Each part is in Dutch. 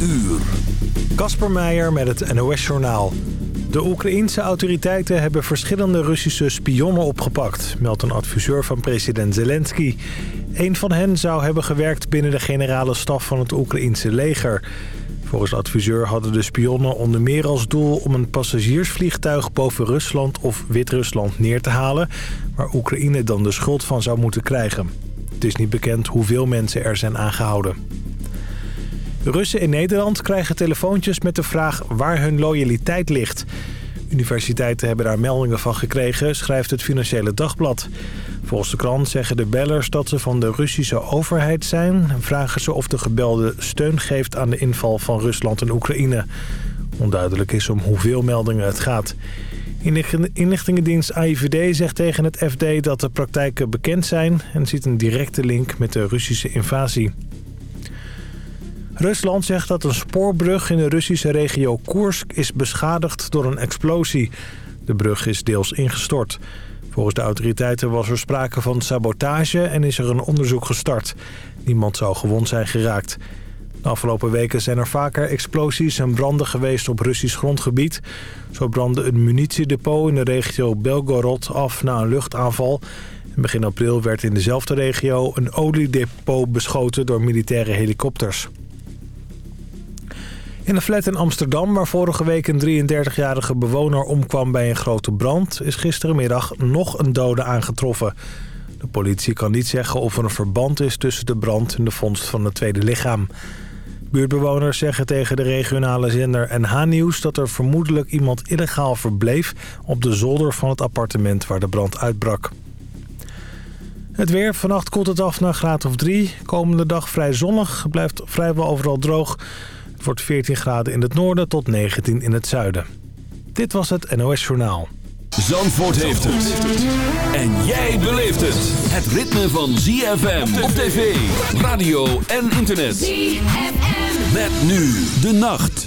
uur. Kasper Meijer met het NOS-journaal. De Oekraïense autoriteiten hebben verschillende Russische spionnen opgepakt... meldt een adviseur van president Zelensky. Een van hen zou hebben gewerkt binnen de generale staf van het Oekraïense leger. Volgens adviseur hadden de spionnen onder meer als doel... om een passagiersvliegtuig boven Rusland of Wit-Rusland neer te halen... waar Oekraïne dan de schuld van zou moeten krijgen. Het is niet bekend hoeveel mensen er zijn aangehouden. Russen in Nederland krijgen telefoontjes met de vraag waar hun loyaliteit ligt. Universiteiten hebben daar meldingen van gekregen, schrijft het Financiële Dagblad. Volgens de krant zeggen de bellers dat ze van de Russische overheid zijn... en vragen ze of de gebelde steun geeft aan de inval van Rusland en Oekraïne. Onduidelijk is om hoeveel meldingen het gaat. Inlichtingendienst AIVD zegt tegen het FD dat de praktijken bekend zijn... en ziet een directe link met de Russische invasie. Rusland zegt dat een spoorbrug in de Russische regio Koersk is beschadigd door een explosie. De brug is deels ingestort. Volgens de autoriteiten was er sprake van sabotage en is er een onderzoek gestart. Niemand zou gewond zijn geraakt. De afgelopen weken zijn er vaker explosies en branden geweest op Russisch grondgebied. Zo brandde een munitiedepot in de regio Belgorod af na een luchtaanval. begin april werd in dezelfde regio een oliedepot beschoten door militaire helikopters. In een flat in Amsterdam, waar vorige week een 33-jarige bewoner omkwam bij een grote brand... is gisterenmiddag nog een dode aangetroffen. De politie kan niet zeggen of er een verband is tussen de brand en de vondst van het tweede lichaam. Buurtbewoners zeggen tegen de regionale zender NH-nieuws... dat er vermoedelijk iemand illegaal verbleef op de zolder van het appartement waar de brand uitbrak. Het weer. Vannacht koelt het af naar graad of 3. Komende dag vrij zonnig. Blijft vrijwel overal droog. Het wordt 14 graden in het noorden tot 19 in het zuiden. Dit was het NOS Journaal. Zandvoort heeft het. En jij beleeft het. Het ritme van ZFM op tv, radio en internet. ZFM. Met nu de nacht.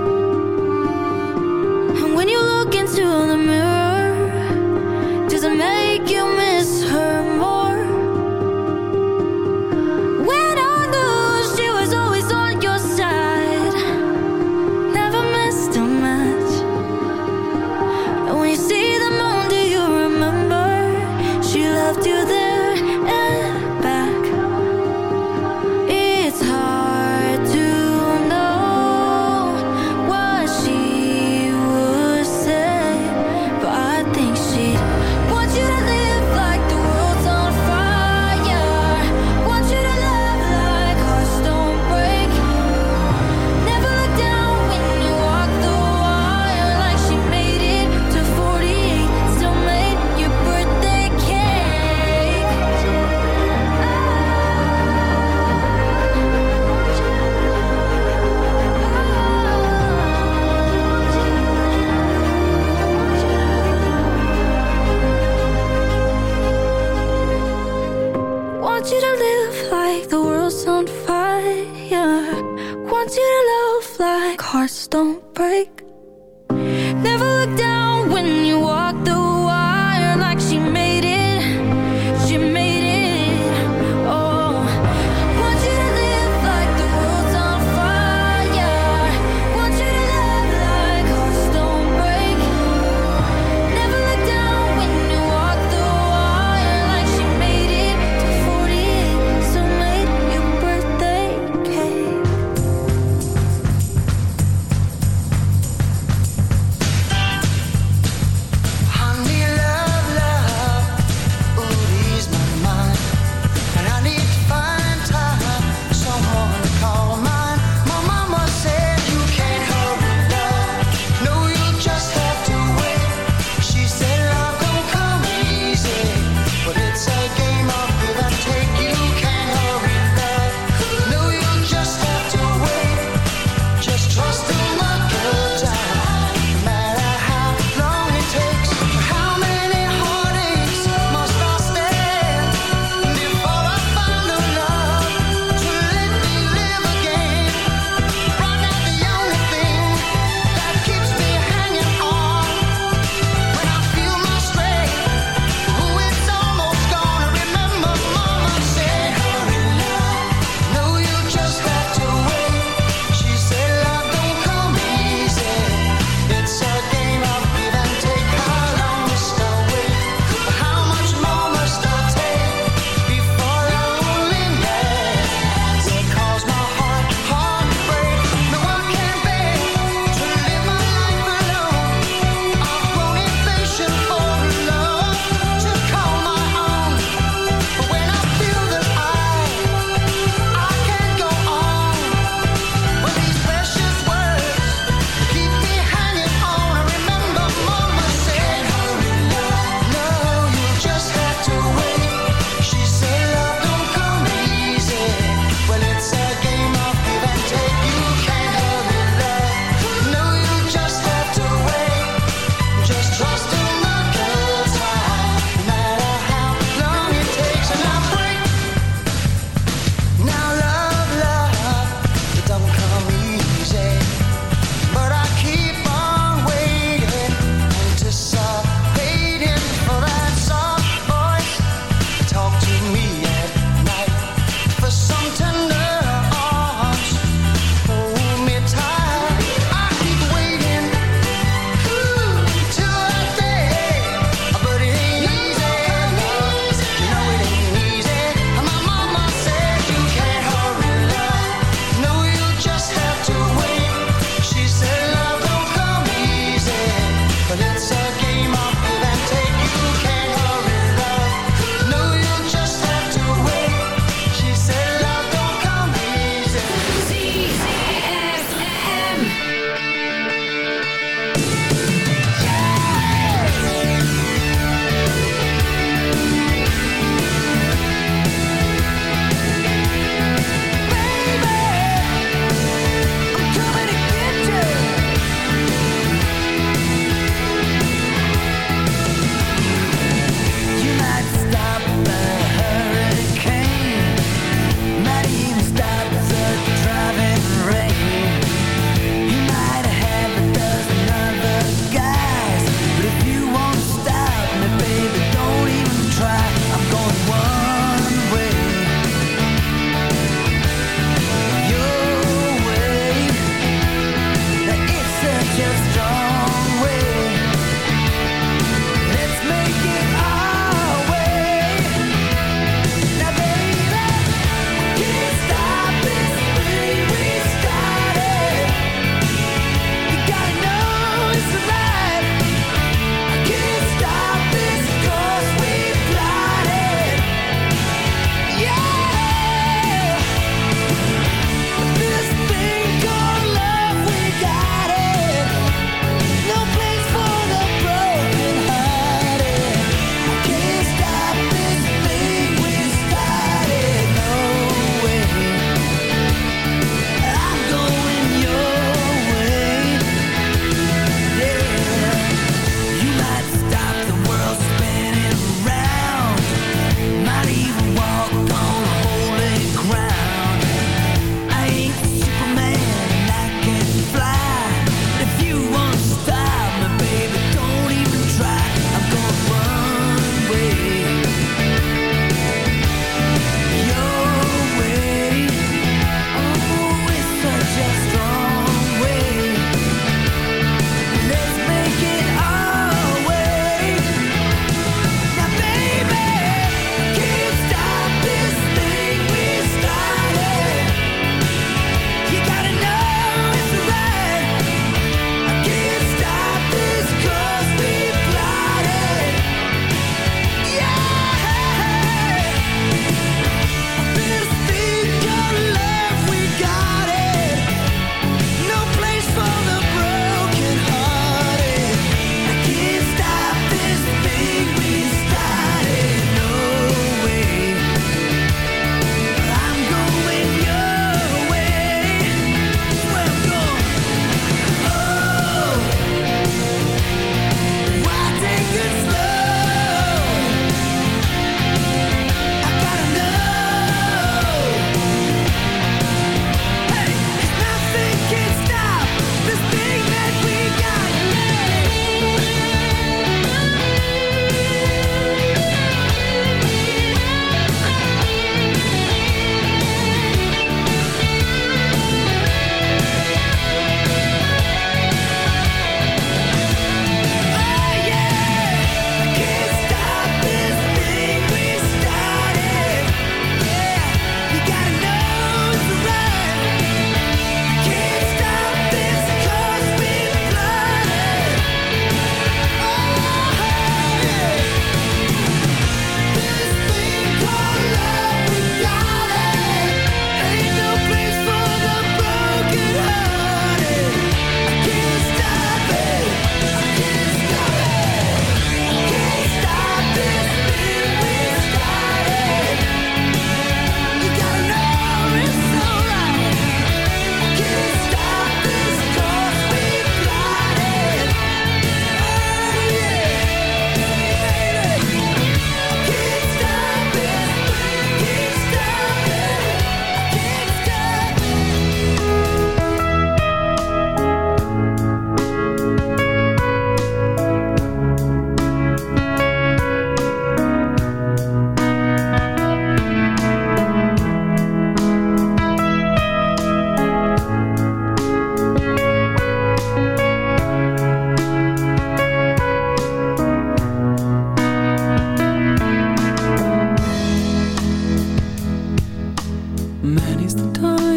Many's the time.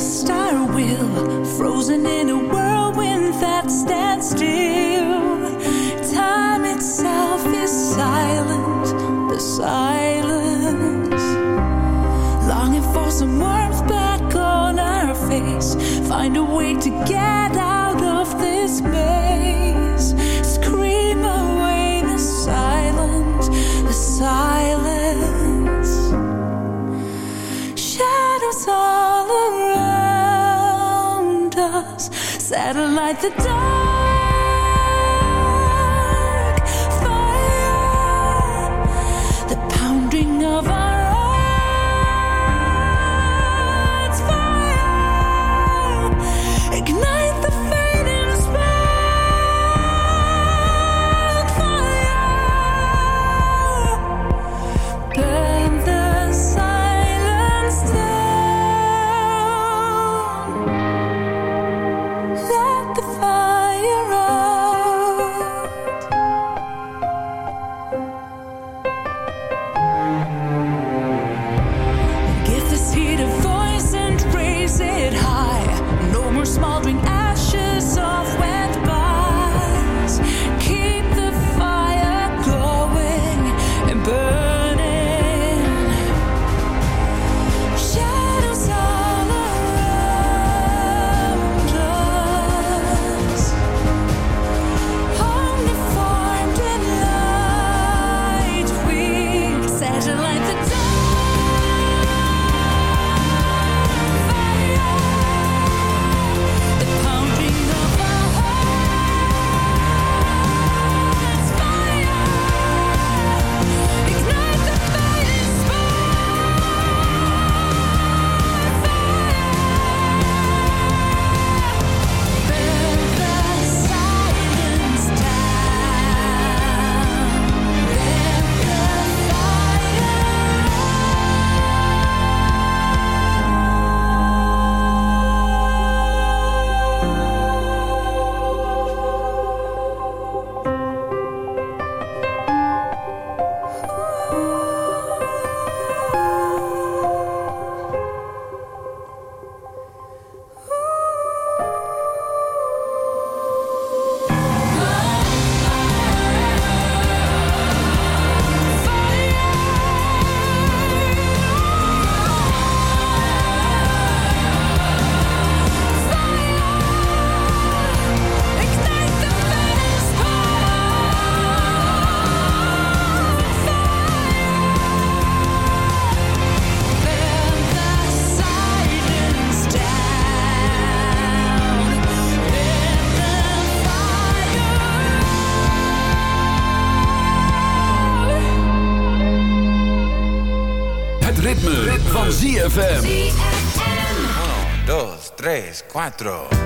star will, frozen in a whirlwind that stands still. Time itself is silent, the silence. Longing for some warmth back on our face, find a way to get. satellite the dark. 4.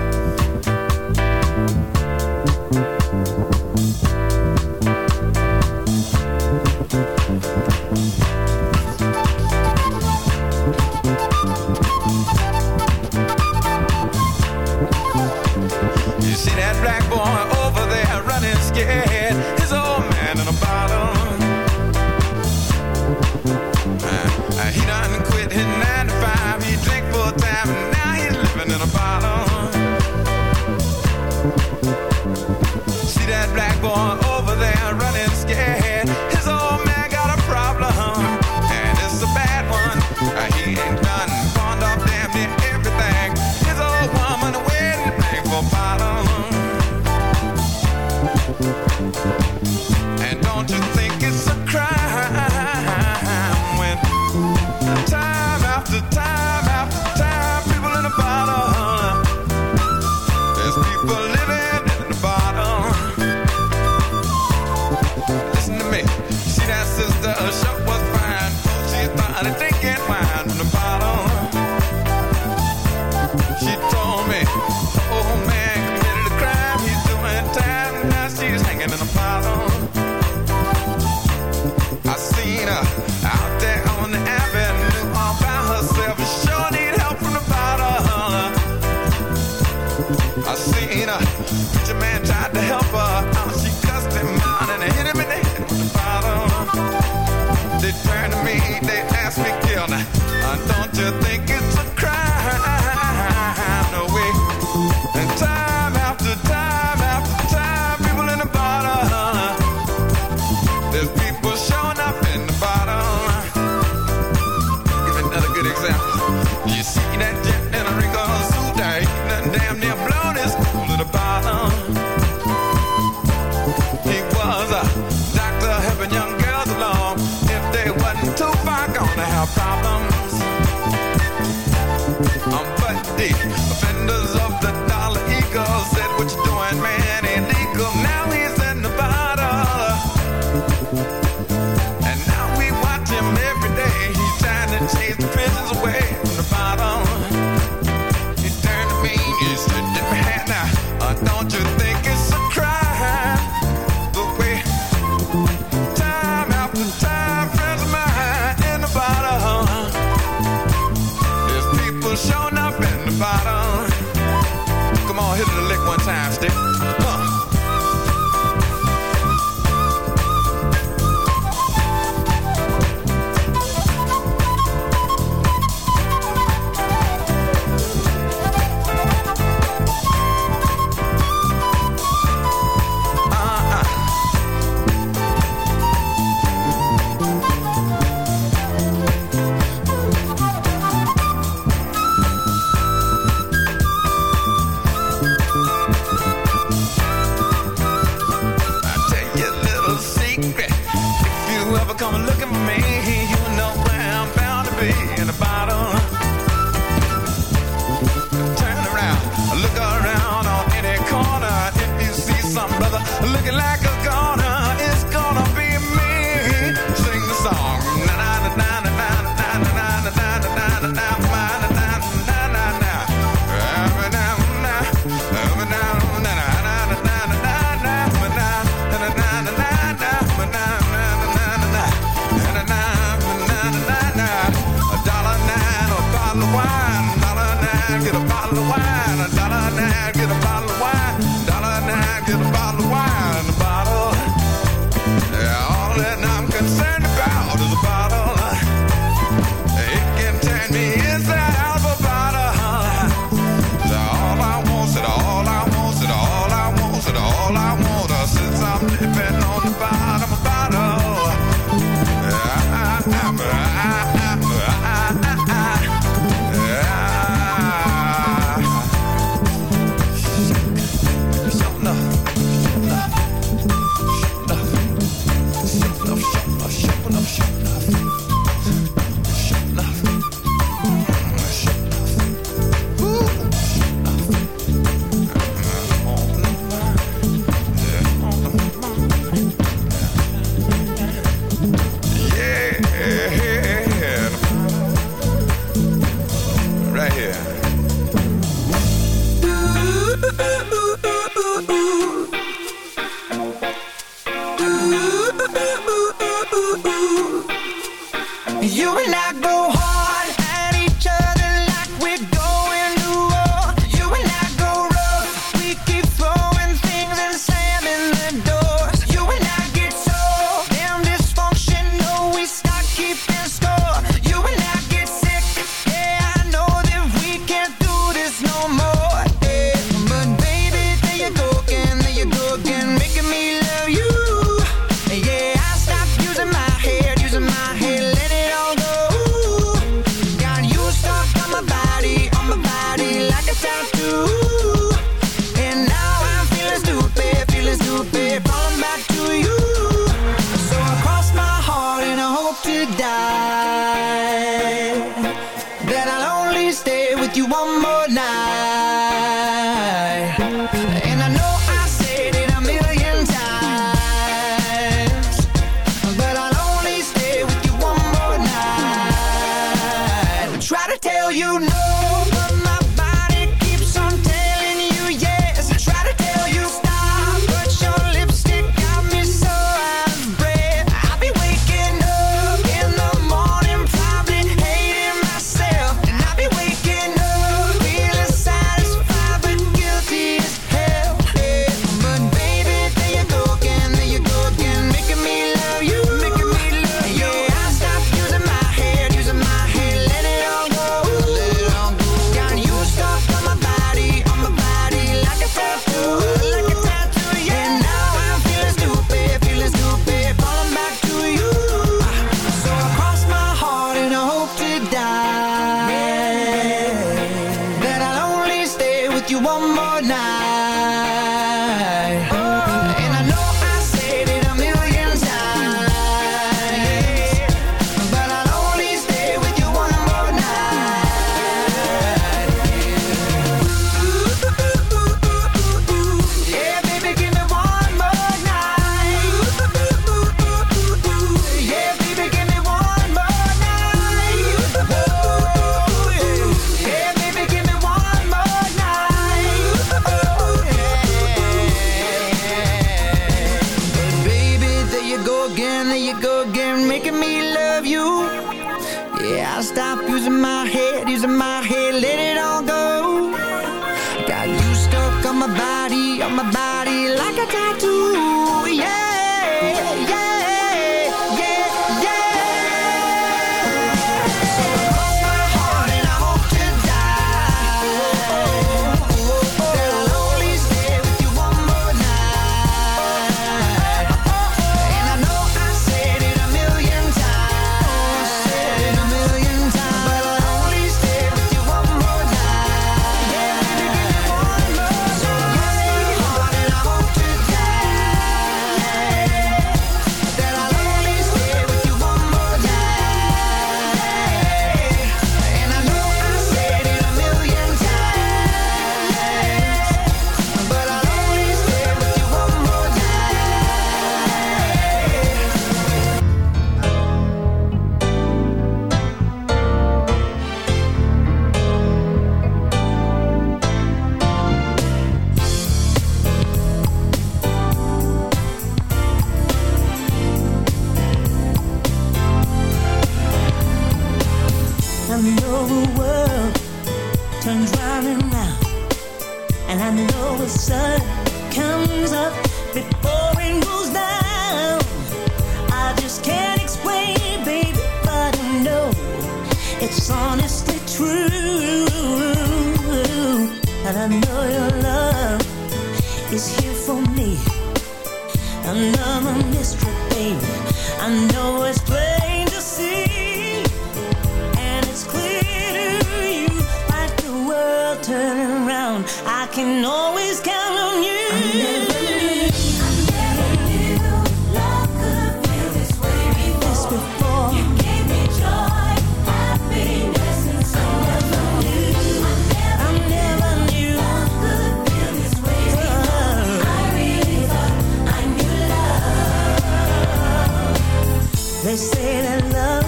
They say that love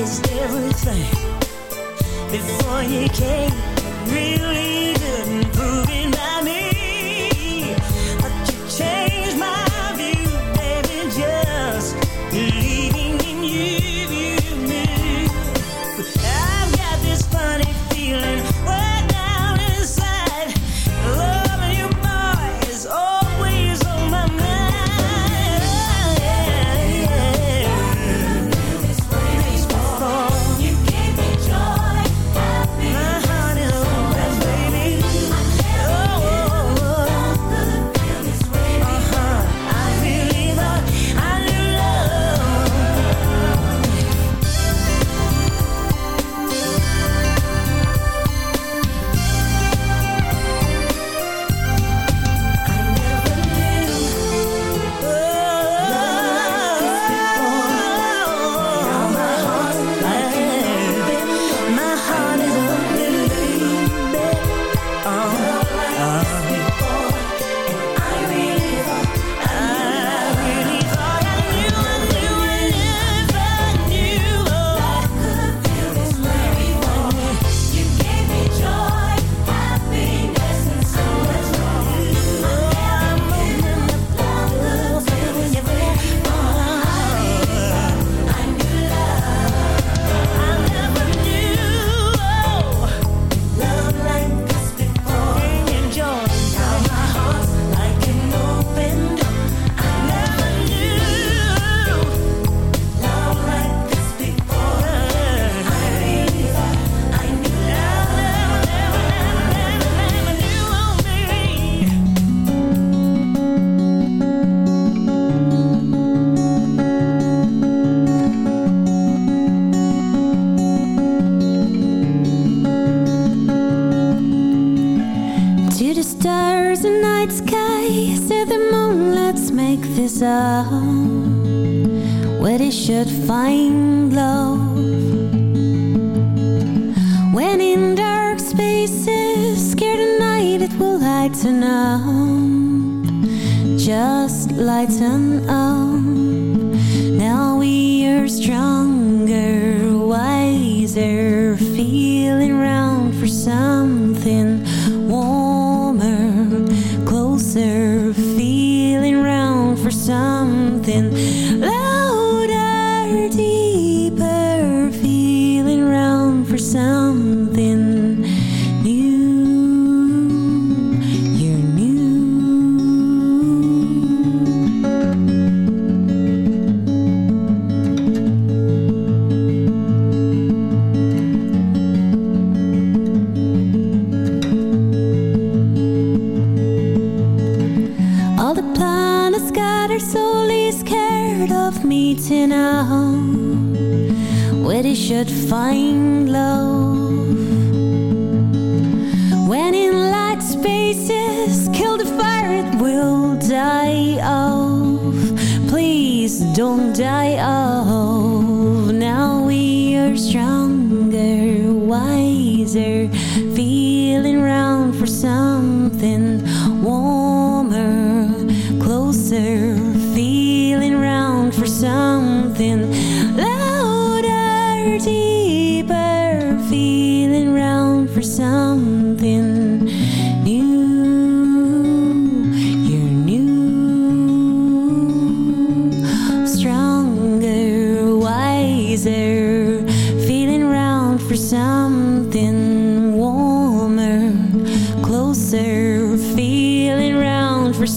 is everything before you came, really.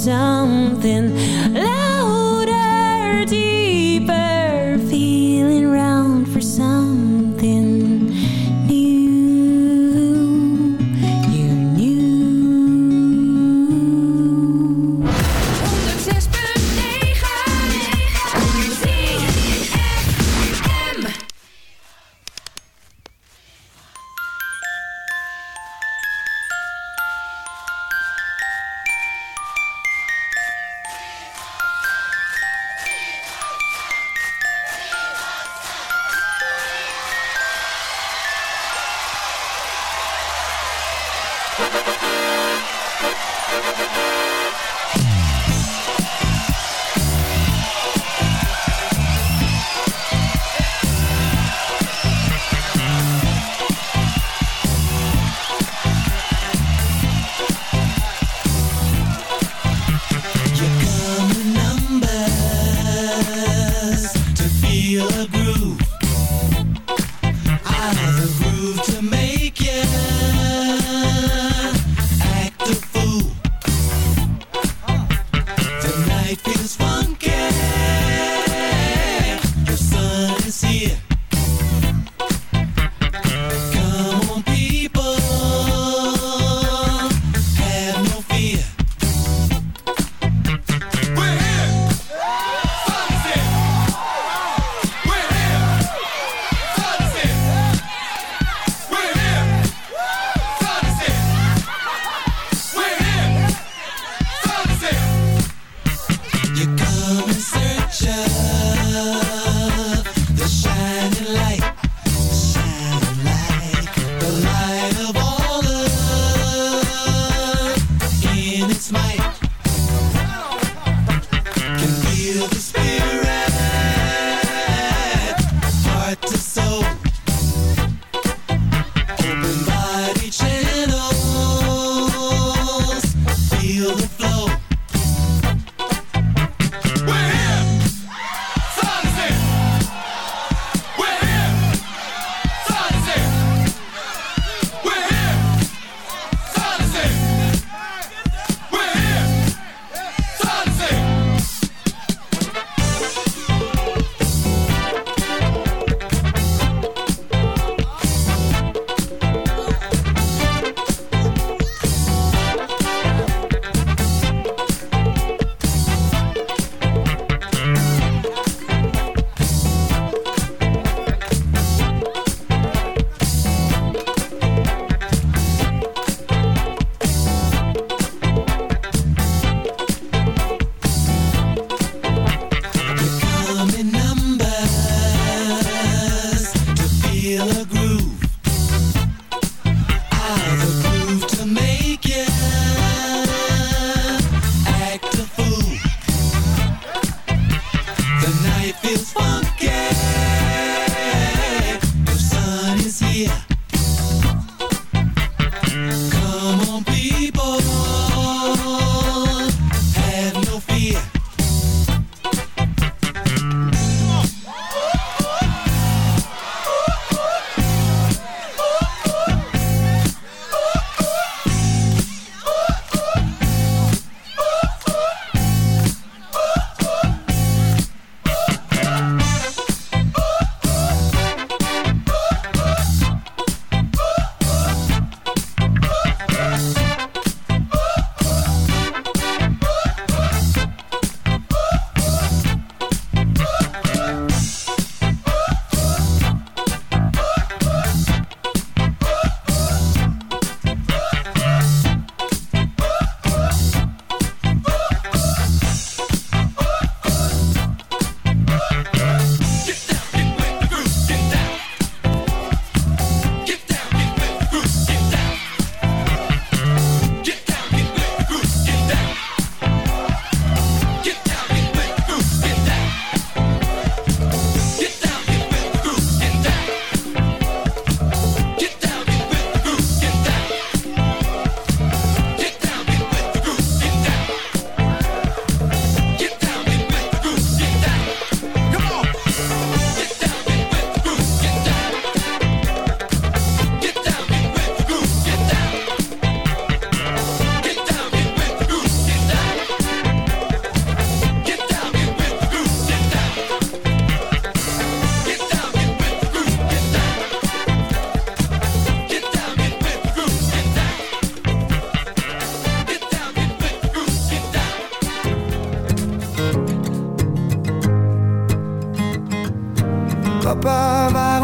sound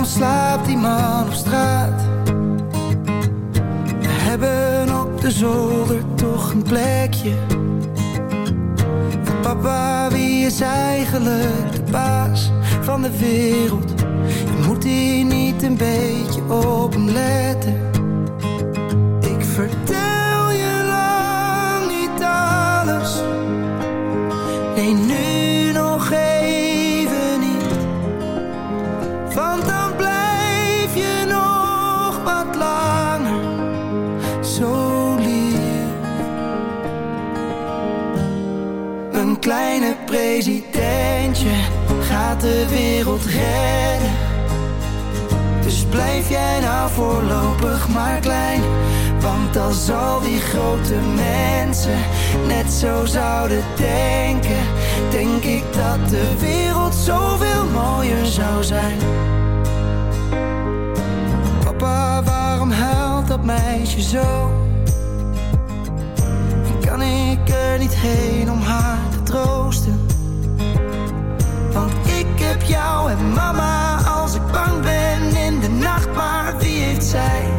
slaapt die man op straat? We hebben op de zolder toch een plekje. En papa, wie is eigenlijk de baas van de wereld? Je moet hier niet een beetje op hem letten. Jij nou voorlopig maar klein. Want als al die grote mensen net zo zouden denken, denk ik dat de wereld zoveel mooier zou zijn. Papa, waarom huilt dat meisje zo? Kan ik er niet heen om haar te troosten? Want ik heb jou en mama wie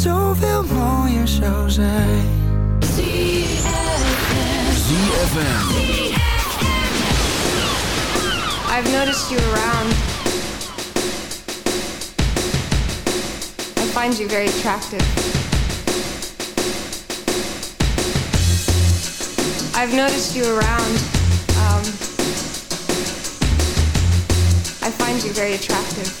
Zoveel mooier zou zijn. ZFM. I've noticed you around. I find you very attractive. I've noticed you around. Um, I find you very attractive.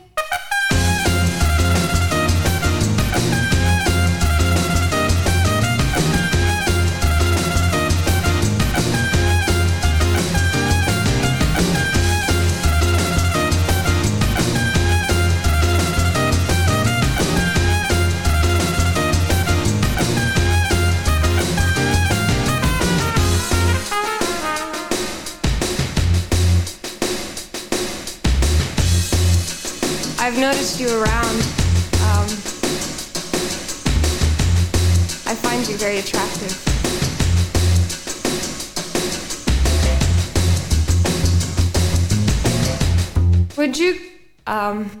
Would you, um,